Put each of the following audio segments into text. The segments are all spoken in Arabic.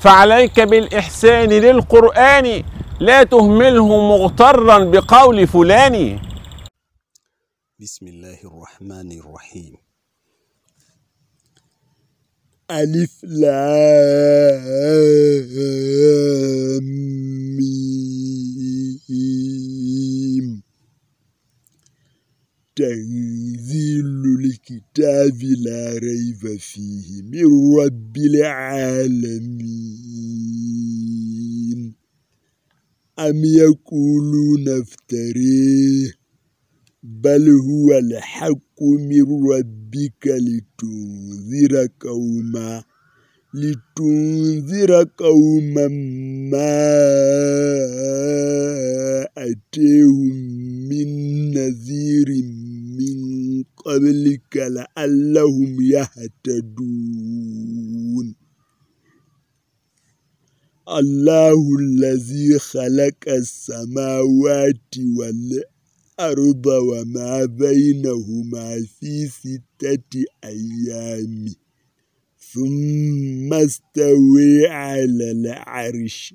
فعليك بالإحسان للقرآن لا تهمله مغترا بقول فلان. بسم الله الرحمن الرحيم. ألف لام ميم. تنزيل الكتاب لا ريب فيه من رب العالمين. أم يقولون افتريه؟ بل هو الحق من ربك لتنذر قوما لتنذر قوما ما أتيهم من نذير. من قبلك لعلهم يهتدون. الله الذي خلق السماوات والأرض وما بينهما في ستة أيام ثم استوي على العرش.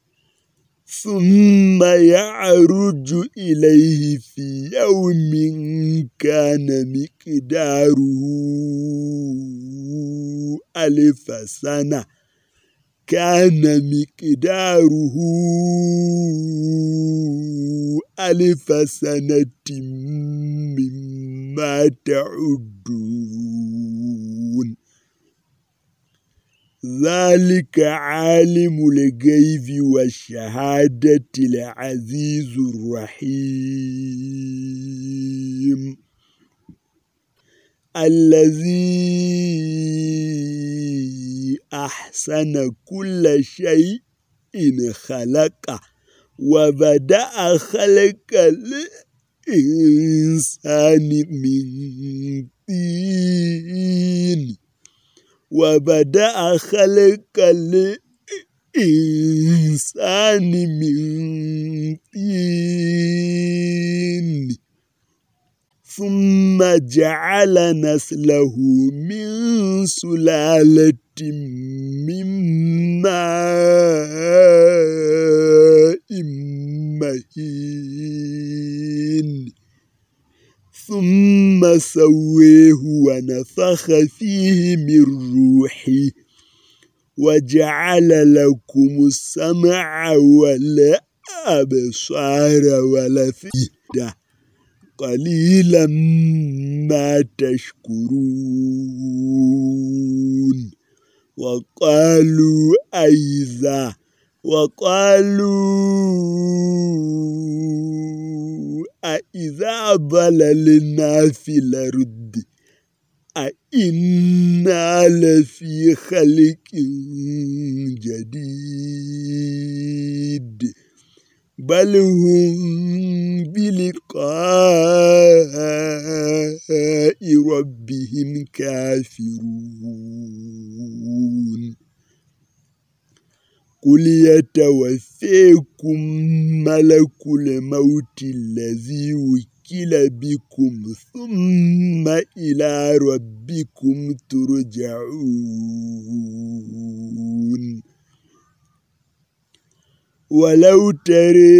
ثم يعرج إليه في يوم كان مقداره ألف سنة. كان مقداره ألف سنة مما تعدون. ذلك عالم الغيب والشهادة العزيز الرحيم. الذي أحسن كل شيء خلق وبدأ خلق الإنسان من طين. وبدأ خلق الإنسان من طين. ثم جعل نسله من سلالة من ماء مهين. ثم سويه ونفخ فيه من روحي وجعل لكم السمع والأبصار والأفئدة. قليلا ما تشكرون. وقالوا أيذا وقالوا أإذا ضللنا في الأرض أإنا لفي خلق جديد بل هم بلقاء ربهم كافرون قل يتوفيكم ملك الموت الذي وكل يعجل بكم ثم إلى ربكم ترجعون ولو ترى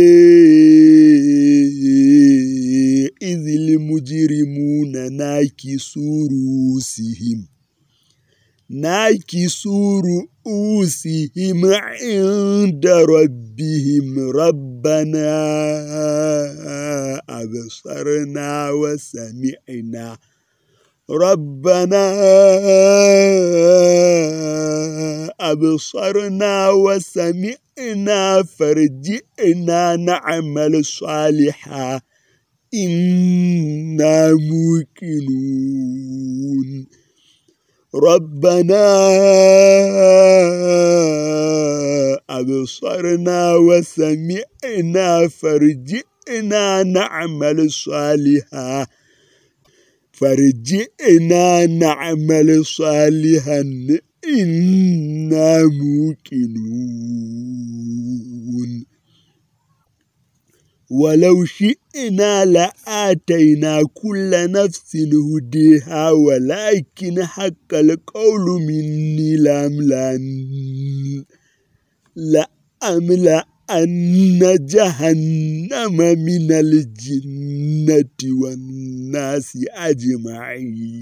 إذ المجرمون ناكسوا رؤوسهم ناكسوا رؤوسهم عند ربهم. ربنا أبصرنا وسمعنا. ربنا أبصرنا وسمعنا. فرجئنا نعمل صالحا. إنا موقنون. ربنا أبصرنا وسمعنا فرجئنا نعمل صالحا. فرجئنا نعمل صالحا. إنا موقنون. ولو شئنا لآتينا كل نفس هديها ولكن حق القول مني لأملأن لأملأن جهنم من الجنة والناس أجمعين.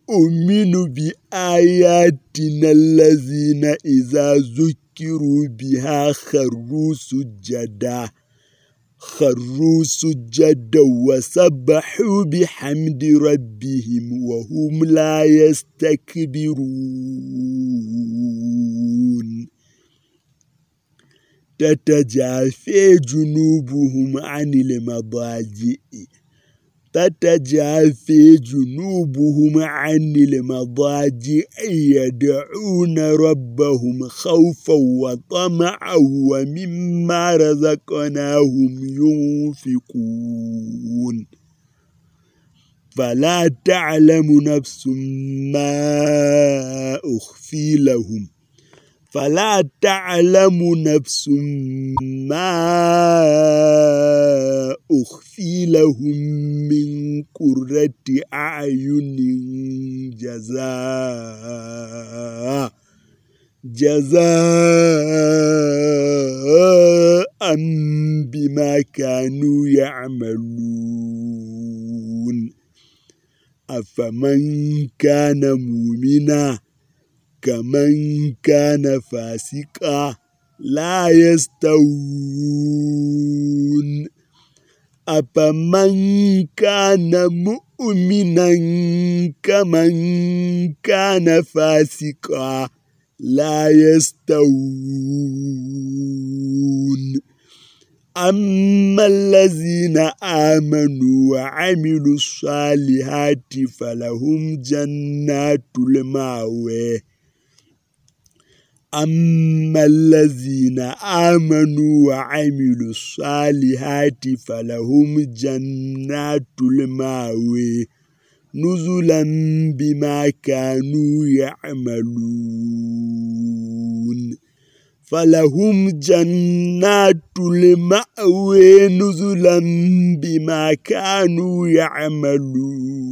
بآياتنا الذين إذا ذكروا بها خروا سجدا. خروا سجدا وسبحوا بحمد ربهم وهم لا يستكبرون. تتجافي جنوبهم عن المضاجئ. تتجافي جنوبهم عن المضاجع يدعون ربهم خوفا وطمعا ومما رزقناهم ينفقون. فلا تعلم نفس ما أخفي لهم. فلا تعلم نفس ما أخفي لهم من قرة أعين جزاء جزاء بما كانوا يعملون. أفمن كان مؤمناً كمن كان فاسقا لا يستوون. أفمن كان مؤمنا كمن كان فاسقا لا يستوون. أما الذين آمنوا وعملوا الصالحات فلهم جنات المأوى. أما الذين آمنوا وعملوا الصالحات فلهم جنات المأوى نزلا بما كانوا يعملون. فلهم جنات المأوى نزلا بما كانوا يعملون.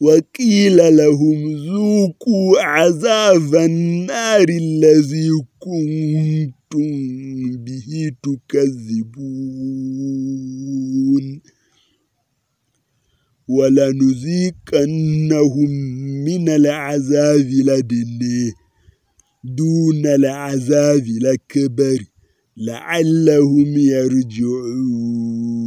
وقيل لهم ذوقوا عذاب النار الذي كنتم به تكذبون ولنذيقنهم من العذاب لدني دون العذاب الأكبر لعلهم يرجعون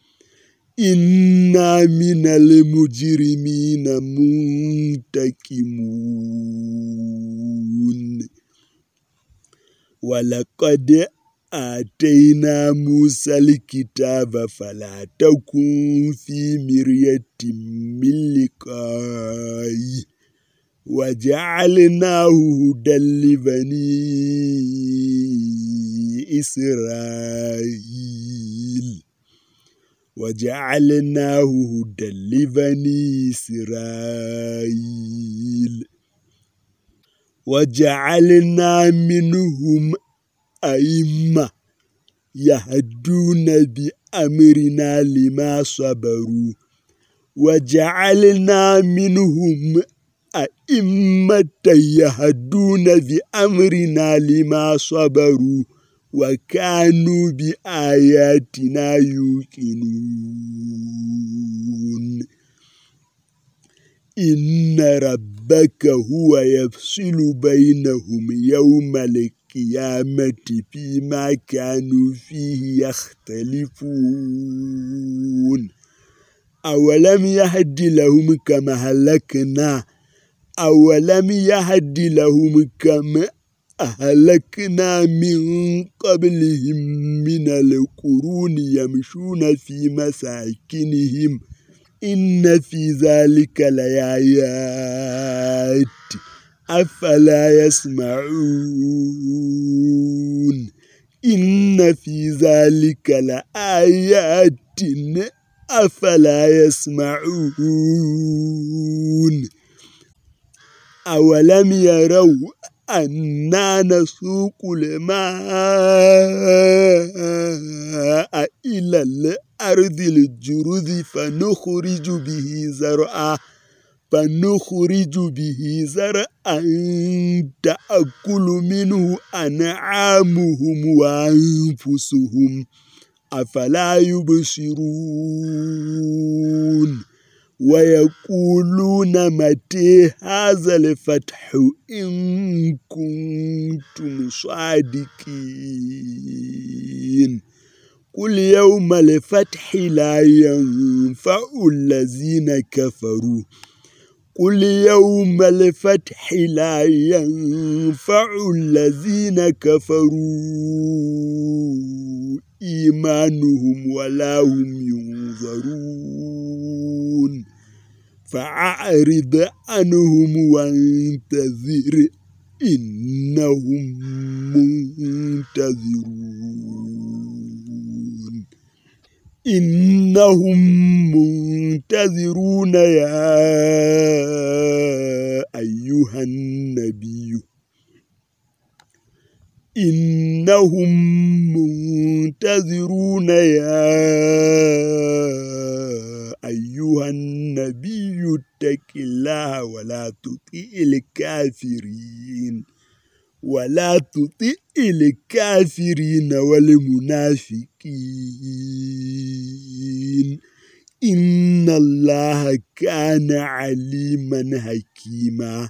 إنا من المجرمين منتكمون ولقد آتينا موسى الكتاب فلا تكن في مرية من لقائه وجعلناه هدى لبني إسرائيل وجعلناه هدى لبني إسرائيل. وجعلنا منهم أئمة يهدون بأمرنا لما صبروا. وجعلنا منهم أئمة يهدون بأمرنا لما صبروا. وكانوا بآياتنا يوقنون. إن ربك هو يفصل بينهم يوم القيامة فيما كانوا فيه يختلفون. أولم يهد لهم كما هلكنا؟ أولم يهد لهم كما أهلكنا من قبلهم من القرون يمشون في مساكنهم. إن في ذلك لآيات. أفلا يسمعون. إن في ذلك لآيات. أفلا يسمعون. أولم يروا أنا نسوق الماء إلى الأرض الجرذ فنخرج به زرعا فنخرج به زرعا. تأكل منه أنعامهم وأنفسهم أفلا يبصرون. ويقولون متى هذا الفتح إن كنتم صادقين. قل يوم الفتح لا ينفع الذين كفروا. قل يوم الفتح لا ينفع الذين كفروا. إيمانهم ولا هم ينظرون. فأعرض عنهم وانتظر إنهم منتظرون. إنهم منتظرون يا أيها النبي. إنهم منتظرون يا أيها النبي. اتق الله ولا تطيع الكافرين. ولا تطيع الكافرين والمنافقين. إن الله كان عليما حكيما.